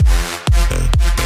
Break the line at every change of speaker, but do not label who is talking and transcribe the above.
Hey.